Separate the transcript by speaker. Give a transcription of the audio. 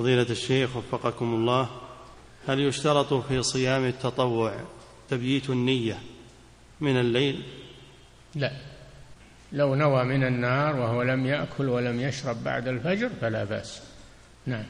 Speaker 1: فضيلة الشيخ وفقكم الله هل يشترط في صيام التطوع تبييت النية من الليل؟
Speaker 2: لا. لو نوى من النار وهو لم يأكل ولم يشرب بعد الفجر فلا بأس. نعم.